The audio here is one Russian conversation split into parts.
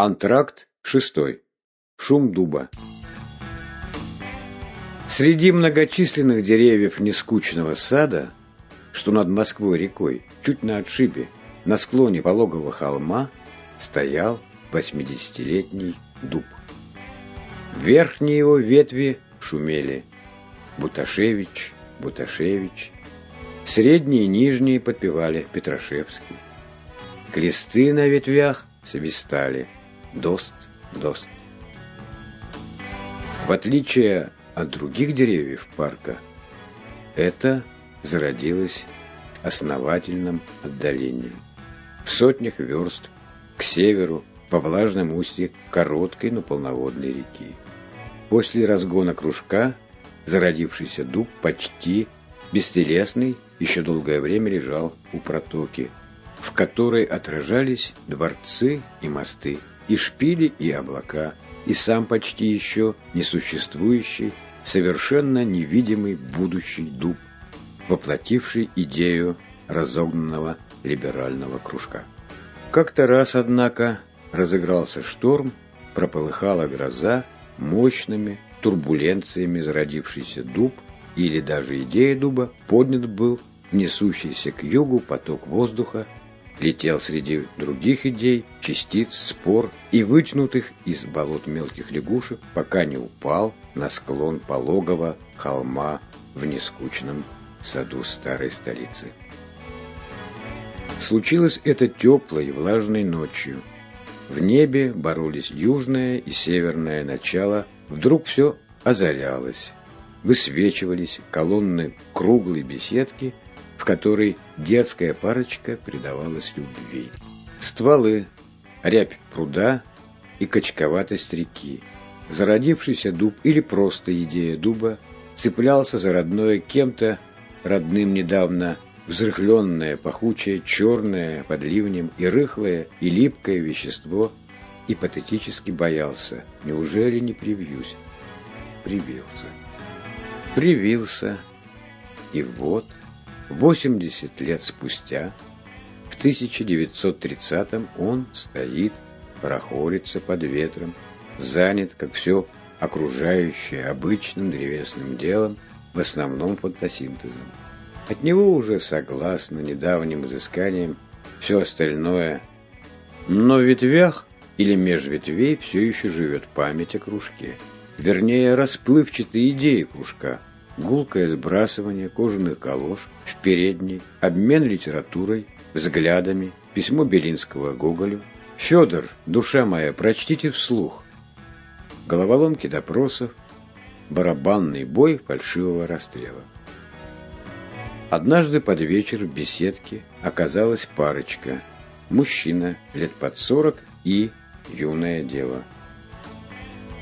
Антракт шестой. Шум дуба. Среди многочисленных деревьев нескучного сада, что над Москвой рекой, чуть на отшибе, на склоне пологого холма, стоял восьмидесятилетний дуб. Верхние его ветви шумели. Буташевич, Буташевич. Средние и нижние подпевали Петрашевский. Кресты на ветвях свистали. Дост, дост. В отличие от других деревьев парка, это зародилось основательным отдалением. В сотнях верст к северу по влажным устье короткой, но полноводной реки. После разгона кружка зародившийся дуб почти бестелесный еще долгое время лежал у протоки, в которой отражались дворцы и мосты, и шпили, и облака, и сам почти еще несуществующий, совершенно невидимый будущий дуб, воплотивший идею разогнанного либерального кружка. Как-то раз, однако, разыгрался шторм, прополыхала гроза, мощными турбуленциями зародившийся дуб или даже идея дуба поднят был несущийся к югу поток воздуха, летел среди других идей, частиц, спор и вытянутых из болот мелких лягушек, пока не упал на склон пологого холма в нескучном саду старой столицы. Случилось это теплой влажной ночью. В небе боролись южное и северное начало, вдруг все озарялось. Высвечивались колонны круглой беседки, в которой детская парочка предавалась любви. Стволы, рябь пруда и качковатость реки. Зародившийся дуб или просто идея дуба цеплялся за родное кем-то родным недавно взрыхленное, пахучее, черное под ливнем и рыхлое, и липкое вещество, и патетически боялся, неужели не привьюсь? Привился. Привился. И вот, 80 лет спустя, в 1930-м он стоит, прохорится под ветром, занят, как все окружающее, обычным древесным делом, в основном фотосинтезом. От него уже, согласно недавним изысканиям, все остальное. Но в ветвях или меж ветвей все еще живет память о кружке. Вернее, расплывчатые идеи кружка. Гулкое сбрасывание кожаных галош в передней, обмен литературой, взглядами, письмо Белинского Гоголю. «Федор, душа моя, прочтите вслух». Головоломки допросов, барабанный бой фальшивого расстрела. Однажды под вечер в беседке оказалась парочка. Мужчина лет под сорок и юная дева.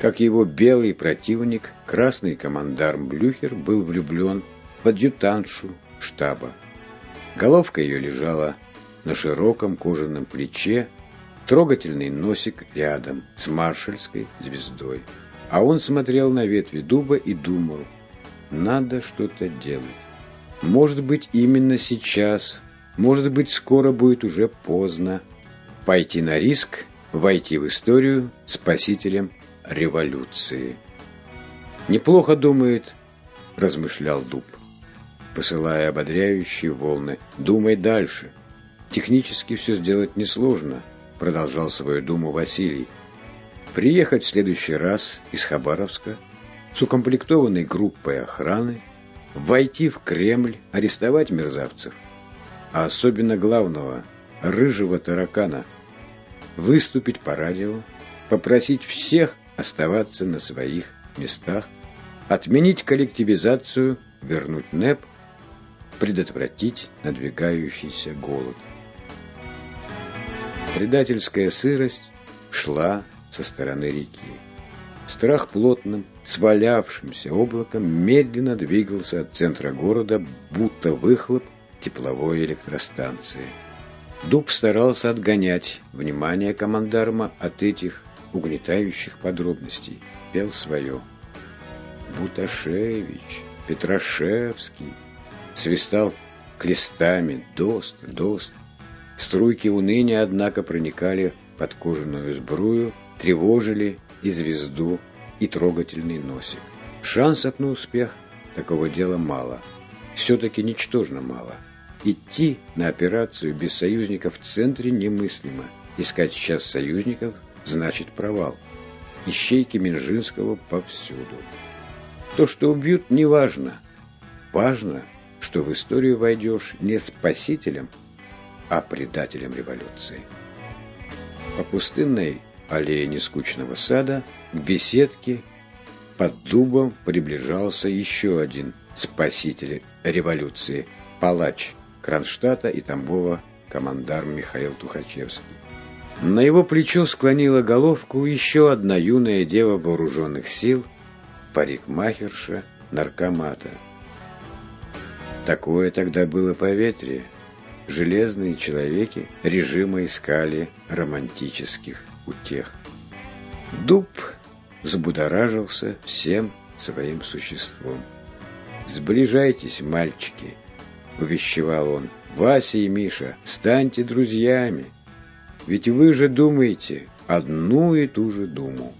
Как его белый противник, красный командарм Блюхер был влюблен в адъютантшу штаба. Головка ее лежала на широком кожаном плече, трогательный носик рядом с маршальской звездой. А он смотрел на ветви дуба и думал, надо что-то делать. Может быть, именно сейчас, может быть, скоро будет уже поздно. Пойти на риск, войти в историю спасителем революции. Неплохо думает, размышлял Дуб, посылая ободряющие волны. Думай дальше. Технически все сделать несложно, продолжал свою думу Василий. Приехать в следующий раз из Хабаровска с укомплектованной группой охраны войти в Кремль, арестовать мерзавцев, а особенно главного, рыжего таракана, выступить по радио, попросить всех оставаться на своих местах, отменить коллективизацию, вернуть НЭП, предотвратить надвигающийся голод. Предательская сырость шла со стороны реки. Страх плотным, свалявшимся облаком медленно двигался от центра города, будто выхлоп тепловой электростанции. Дуб старался отгонять внимание командарма от этих угнетающих подробностей. Пел свое. Буташевич, Петрашевский. Свистал клестами. Дост, дост. Струйки уныния, однако, проникали под кожаную сбрую, тревожили и звезду, и трогательный носик. Шансов на успех такого дела мало. Все-таки ничтожно мало. Идти на операцию без союзников в центре немыслимо. Искать сейчас союзников значит провал. Ищейки Минжинского повсюду. То, что убьют, не важно. Важно, что в историю войдешь не спасителем, а предателем революции. По пустынной аллее нескучного сада к беседке под дубом приближался еще один спаситель революции – палач Кронштадта и Тамбова командарм Михаил Тухачевский. На его плечо склонила головку еще одна юная дева вооруженных сил, парикмахерша наркомата. Такое тогда было поветрие. Железные человеки режима искали романтических утех. Дуб взбудоражился всем своим существом. «Сближайтесь, мальчики!» — увещевал он. «Вася и Миша, станьте друзьями! Ведь вы же думаете одну и ту же думу!»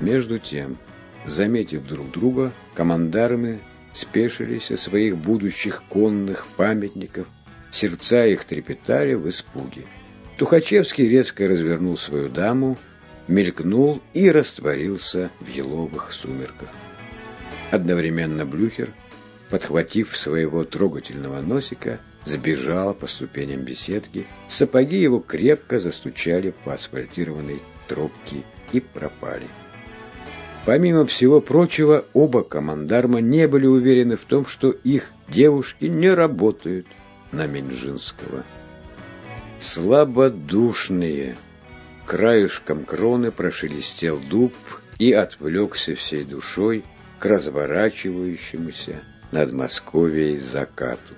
Между тем, заметив друг друга, командармы спешились со своих будущих конных памятников, сердца их трепетали в испуге. Тухачевский резко развернул свою даму, мелькнул и растворился в еловых сумерках. Одновременно Блюхер, подхватив своего трогательного носика, сбежал по ступеням беседки, сапоги его крепко застучали по асфальтированной тропке и пропали. Помимо всего прочего, оба командарма не были уверены в том, что их девушки не работают на Минжинского. Слабодушные. Краюшком кроны прошелестел дуб и отвлекся всей душой к разворачивающемуся над Московией закату.